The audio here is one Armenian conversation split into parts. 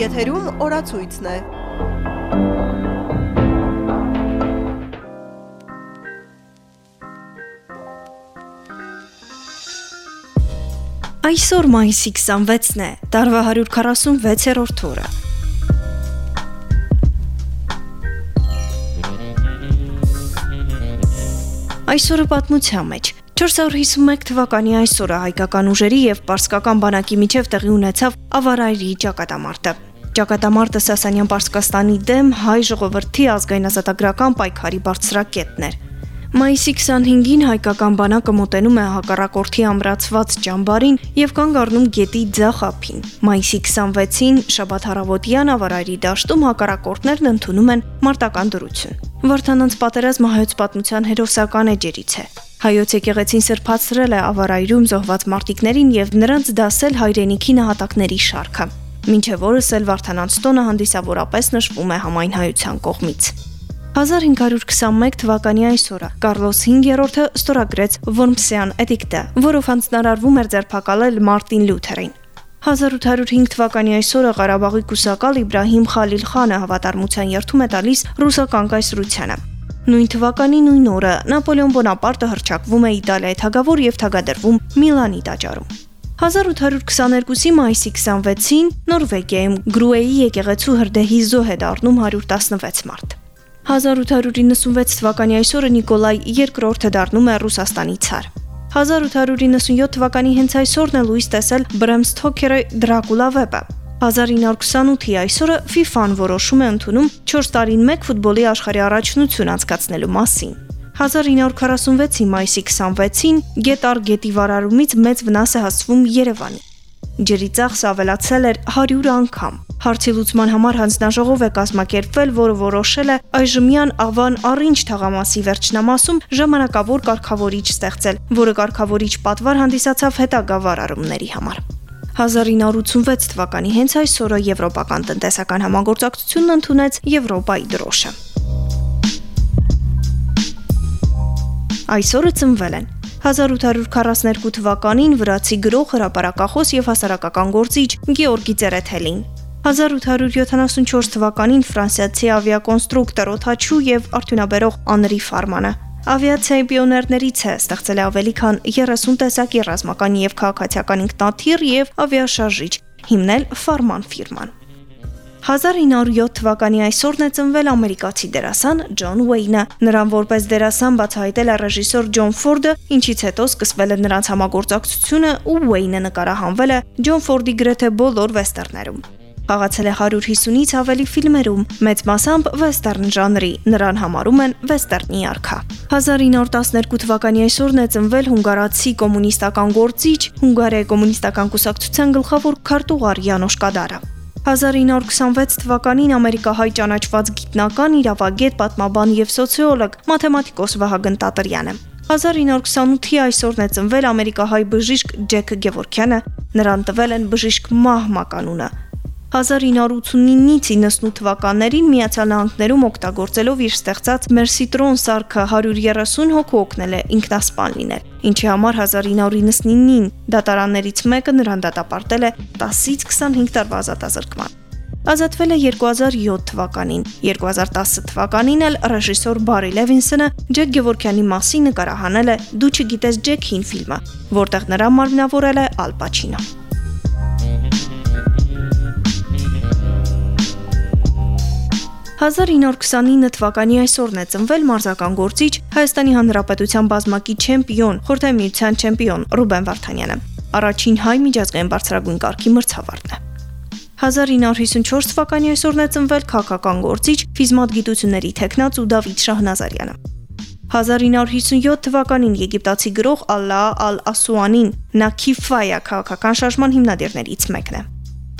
Եթերում օրացույցն է։ Այսօր մայիսի 26-ն է, տարվա 146-րդ օրը։ Այսօրը պատմության մեջ. 451 թվականի այսօրը հայկական ուժերի եւ պարսկական բանակի միջև տեղի ունեցավ ավարայրի ճակատամարտը։ Ճակատամարտը Սասանյան Պարսկաստանի դեմ հայ ժողովրդի ազգային ազատագրական պայքարի բարձրակետն էր։ Մայիսի 25-ին հայկական բանակը մոտենում է հակառակորդի ամրացված ճամբարին եւ կանգ առնում գետի ձախափին։ Մայիսի 26-ին շաբաթ հարավոտյան ավարայրի դաշտում հակառակորդներն ընդունում են մարտական դրություն։ Վարդանանց պատերազմը հայոց պատմության հերոսական էջերից է։ Հայոց եկեղեցին սրբացրել է ավարայրում զոհված մարտիկներին եւ նրանց դասել հայրենիքի նահատակների շարքը։ Մինչև օրս էլ Վարդանանց տոնը հանդիսավորապես նշվում է համայն հայության կողմից։ 1521 թվականի այսօրը Կարլոս 5-րդը ստորագրեց Որմսյան էդիկտը, որով հանձնարարվում էր ձերբակալել Մարտին Լյութերին։ 1805 թվականի այսօրը Ղարաբաղի կուսակալ Իբրահիմ Խալիլ խանը հավատարմության երթում է տալիս ռուսական կայսրությանը։ Նույն թվականի նույն օրը Նապոլեոն Բոնապարտը հրճակվում է Իտալիայի թագավոր եւ թագադրվում Միլանի տաճարում։ 1822-ի մայիսի 26-ին Նորվեգիայում Գրուեի եկեղեցու հրդեհի զոհ է դառնում 116 մարդ։ 1896 թվականի այսօրը Նիկոլայ II-ը դառնում է Ռուսաստանի ցար։ 1897 թվականի հենց այսօրն է լույս տեսել Բրեմ Սթոքերը Դրակուլա վեպը։ 1928-ի այսօրը FIFA-ն որոշում է ընդունում 4 տարին 1 ֆուտբոլի աշխարհի առաջնություն անցկացնելու մասին։ 1946-ի մայիսի 26-ին Գետար գետի վարարումից մեծ վնաս է հասցվում Երևանի։ Ջրի ծախսը ավելացել էր 100 անգամ։ Հարցի լուծման համար հանձնաժողով է կազմակերպվել, որը որոշել է այժմյան Ավան Առինջ թաղամասի վերջնամասում ժամանակավոր կարգավորիչ ստեղծել, որը կարգավորիչ պատվար հանդիսացավ հետագա վարարումների համար։ 1986 թվականի հենց այսօրը Եվրոպական տնտեսական համագործակցությունն ընդունեց Եվրոպայի դրոշը։ Այսօրը ծնվել են. 1842 թվականին վրացի գրող, հրապարակախոս եւ հասարակական գործիչ Գեորգի Ծերեթելին, 1874 թվականին ֆրանսիացի ավիակոնստրուկտոր օթաչու եւ արդյունաբերող Անրի Ֆարմանը Ավիացիայի պիոներներից է ստեղծել ավելի քան 30 տեսակի ռազմական եւ քաղաքացիական ինքնաթիռ եւ ավիաշարժիչ, հիմնել Farman ֆիրման։ 1907 թվականի այսօրն է ծնվել ամերիկացի դերասան Ջոն Ուեյնը։ Նրան որպես դերասան բացահայտել է ռեժիսոր Ջոն Ֆորդը, ինչից հետո սկսվել է նրանց համագործակցությունը ու Ուեյնը նկարահանվել է Ջոն Ֆորդի գրեթե բոլոր վեստերներում։ Խաղացել է 150-ից ավելի ֆիլմերում, մեծ մասամբ վեստերն ժանրի, նրան համարում են վեստերնի արքա։ 1912 թվականի այսօրն է ծնվել հունգարացի կոմունիստական գործիչ, Հունգարիայի կոմունիստական կուսակցության գլխավոր քարտուղար Յանոշ Կադարը։ 1926 թվականին ամերիկահայ ճանաչված գիտնական, իրավագետ, պատմաբան եւ սոցիոլոգ, մաթեմատիկոս Վահագն Տատրյանը։ 1928-ի այսօրն է ծնվել ամերիկահայ բժիշկ Ջեք Գևորքյանը, նրան տվել են բժիշկ Մահ մականունը։ 1989-ից 98 թվականներին Միացյալ Նահանգներում օգտագործելով իր ստեղծած Mercy-Tron սարքը 130 հոգու օգնել է ինքնասպան լինել, ինչի համար 1999-ին դատարաններից մեկը նրան դատապարտել է 10-ից 25 տարվա ազատազրկման։ Ազատվել է 2007 թվականին։ 2010 թվականին էլ ռեժիսոր Բարի Լևինսոնը Ջեք Գևորքյանի մասին նկարահանել է Դու չգիտես Ջեքին ֆիլմը, որտեղ նրան մարմնավորել է Ալ Պաչինո։ 1929 թվականի այսօրն է ծնվել մարզական գործիչ Հայաստանի Հանրապետության բազմակի չեմպիոն, խորհրդամիության չեմպիոն Ռուբեն Վարդանյանը։ Առաջին հայ միջազգային բարձրագույն կարգի մրցավարն է։ 1954 թվականի այսօրն է ծնվել քաղաքական գործիչ, ֆիզմատ գիտությունների տեխնաց ու Դավիթ Շահնազարյանը։ 1957 թվականին եգիպտացի գրող Ալլահ Ալ-Ասուանին Նաքիֆայա քաղաքական շարժման հիմնադիրներից մեկն է։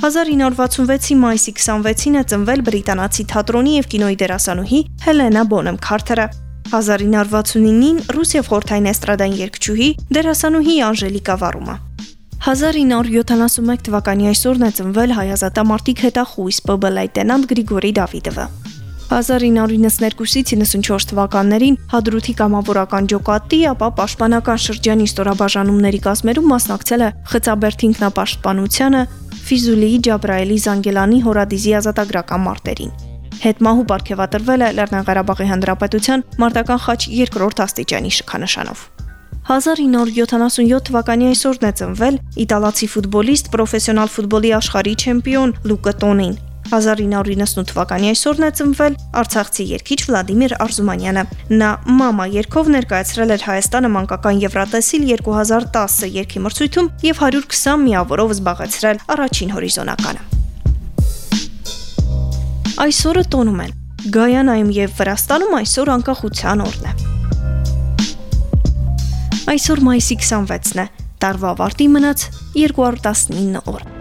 1966-ի մայիսի 26-ին է ծնվել բրիտանացի թատրոնի եւ կինոյի դերասանուհի Հելենա Բոնեմ Քարթերը։ 1969-ին ռուս եւ խորթային էստրադային երգչուհի դերասանուհի Անժելիկա Վարումը։ 1971 թվականի այսօրն է ծնվել հայազատամարտիկ հետախույս ՊԲ լեյտենանտ Գրիգորի Դավիդովը։ 1992-ից 94 թվականներին Հադրութի կամավորական ջոկատի, ապա պաշտպանական շրջանի ստորաբաժանումների կազմերում մասնակցել է Խծաբերդ ինքնապաշտպանությանը, Ֆիզուլիի Ջաբրայելի Զանգելանի հորադիզի ազատագրական մարտերին։ Հետմահու ապարգևատրվել է Լեռնաղարաբաղի Հանրապետության մարտական խաչ երկրորդ աստիճանի շքանշանով։ 1977 թվականի այսօրն է ծնվել իտալացի ֆուտբոլիստ, պրոֆեսիոնալ ֆուտբոլի աշխարհի չեմպիոն Լուկա Տոնին։ 1998 թվականի այսօրն է ծնվել Արցախցի երգիչ Վլադիմիր Արզումանյանը։ Նա «Մամա» երգով ներկայացրել էր Հայաստանը մանկական Եվրատեսիլ 2010 երգի մրցույթում եւ 120 միավորով զբաղեցրել առաջին հորիզոնականը։ Այսօրը տոնում են. Գայանայում եւ Վրաստանում այսօր անկախության օրն է։ Այսօր մայիսի 26-ն է։ Տարվա ավարտի մնաց 219 օր։